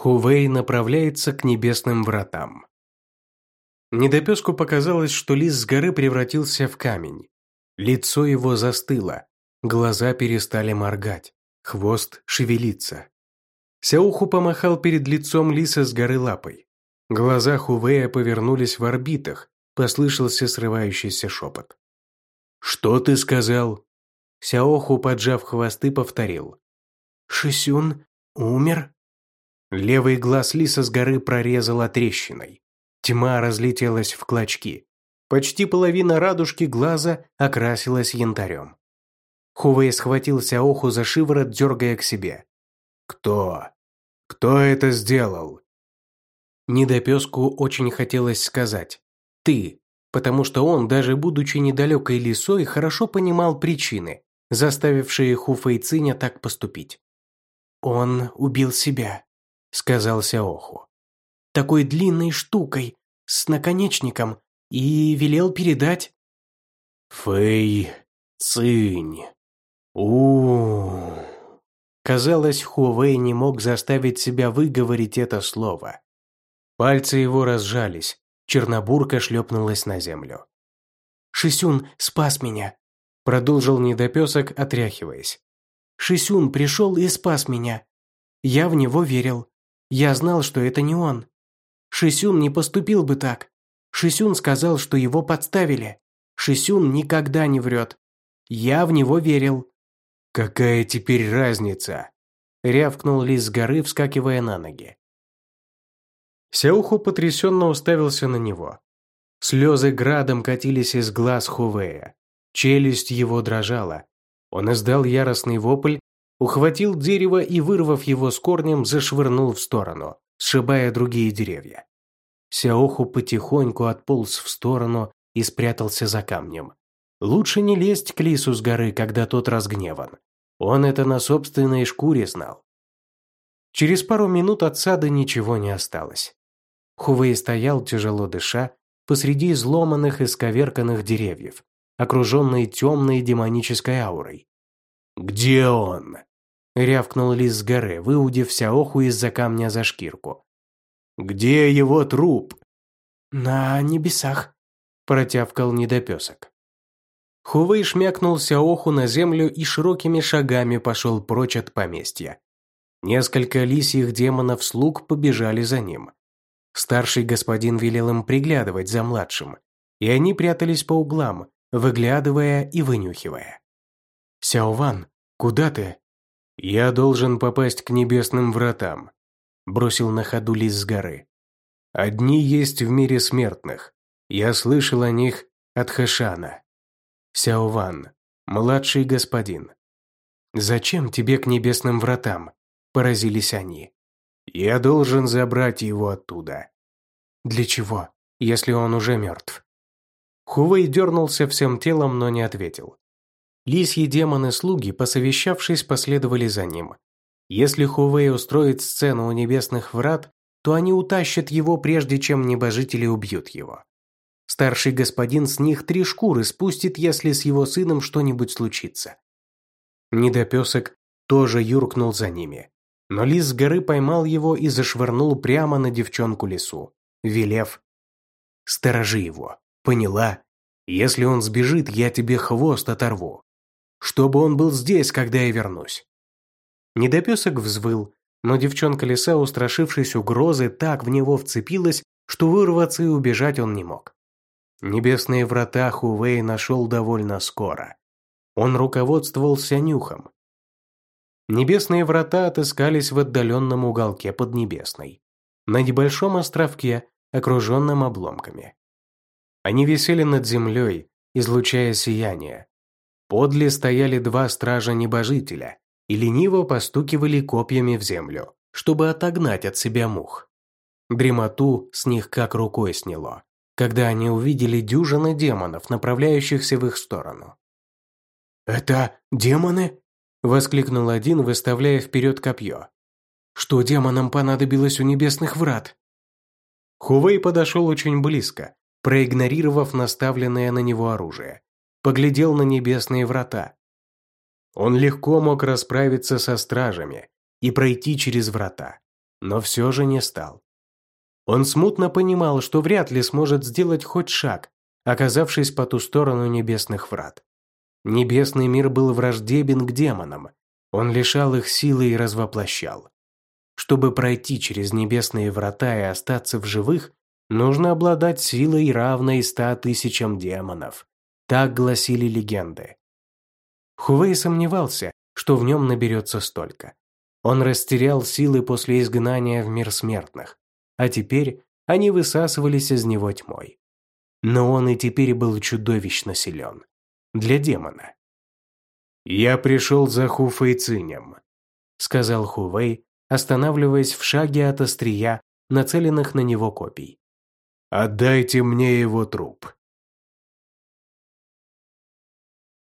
Хувей направляется к небесным вратам. Недопеску показалось, что лис с горы превратился в камень. Лицо его застыло, глаза перестали моргать, хвост шевелится. Сяуху помахал перед лицом лиса с горы лапой. Глаза Хувея повернулись в орбитах, послышался срывающийся шепот. «Что ты сказал?» Сяоху, поджав хвосты, повторил. «Шисюн умер?» Левый глаз лиса с горы прорезала трещиной. Тьма разлетелась в клочки. Почти половина радужки глаза окрасилась янтарем. Хувей схватил Сяоху за шиворот, дергая к себе. «Кто? Кто это сделал?» Недопеску очень хотелось сказать «ты», потому что он, даже будучи недалекой лисой, хорошо понимал причины, заставившие Хуфейциня так поступить. «Он убил себя», — сказал Сяоху. «Такой длинной штукой, с наконечником, и велел передать...» «Фэй Цинь. у Казалось, Хувей не мог заставить себя выговорить это слово. Пальцы его разжались, Чернобурка шлепнулась на землю. «Шисюн спас меня», – продолжил недопесок, отряхиваясь. «Шисюн пришел и спас меня. Я в него верил. Я знал, что это не он. Шисюн не поступил бы так. Шисюн сказал, что его подставили. Шисюн никогда не врет. Я в него верил». «Какая теперь разница?» – рявкнул лис с горы, вскакивая на ноги. Сяуху потрясенно уставился на него. Слезы градом катились из глаз Хувея. Челюсть его дрожала. Он издал яростный вопль, ухватил дерево и, вырвав его с корнем, зашвырнул в сторону, сшибая другие деревья. Сяоху потихоньку отполз в сторону и спрятался за камнем. Лучше не лезть к лису с горы, когда тот разгневан. Он это на собственной шкуре знал. Через пару минут от сада ничего не осталось. Хувей стоял, тяжело дыша, посреди изломанных и сковерканных деревьев, окруженный темной демонической аурой. «Где он?» – рявкнул лис с горы, выудив Сяоху из-за камня за шкирку. «Где его труп?» «На небесах», – протявкал недопесок. Хувей шмякнул Сяоху на землю и широкими шагами пошел прочь от поместья. Несколько лисьих демонов-слуг побежали за ним. Старший господин велел им приглядывать за младшим, и они прятались по углам, выглядывая и вынюхивая. «Сяован, куда ты?» «Я должен попасть к небесным вратам», – бросил на ходу лис с горы. «Одни есть в мире смертных. Я слышал о них от Хэшана». «Сяован, младший господин». «Зачем тебе к небесным вратам?» – поразились они. Я должен забрать его оттуда. Для чего, если он уже мертв? Хувей дернулся всем телом, но не ответил. Лисьи демоны-слуги, посовещавшись, последовали за ним. Если Хувей устроит сцену у небесных врат, то они утащат его, прежде чем небожители убьют его. Старший господин с них три шкуры спустит, если с его сыном что-нибудь случится. Недопесок тоже юркнул за ними. Но лис с горы поймал его и зашвырнул прямо на девчонку лису, велев «Сторожи его, поняла? Если он сбежит, я тебе хвост оторву. Чтобы он был здесь, когда я вернусь». Недопесок взвыл, но девчонка лиса, устрашившись угрозы, так в него вцепилась, что вырваться и убежать он не мог. Небесные врата Хувей нашел довольно скоро. Он руководствовался нюхом, Небесные врата отыскались в отдаленном уголке Поднебесной, на небольшом островке, окруженном обломками. Они висели над землей, излучая сияние. Подле стояли два стража-небожителя и лениво постукивали копьями в землю, чтобы отогнать от себя мух. Дремоту с них как рукой сняло, когда они увидели дюжины демонов, направляющихся в их сторону. «Это демоны?» – воскликнул один, выставляя вперед копье. «Что демонам понадобилось у небесных врат?» Хувей подошел очень близко, проигнорировав наставленное на него оружие. Поглядел на небесные врата. Он легко мог расправиться со стражами и пройти через врата. но все же не стал. Он смутно понимал, что вряд ли сможет сделать хоть шаг, оказавшись по ту сторону небесных врат. Небесный мир был враждебен к демонам, он лишал их силы и развоплощал. Чтобы пройти через небесные врата и остаться в живых, нужно обладать силой, равной ста тысячам демонов. Так гласили легенды. Хувей сомневался, что в нем наберется столько. Он растерял силы после изгнания в мир смертных, а теперь они высасывались из него тьмой. Но он и теперь был чудовищно силен. Для демона. «Я пришел за Хуфэй Цинем», — сказал Хувей, останавливаясь в шаге от острия, нацеленных на него копий. «Отдайте мне его труп».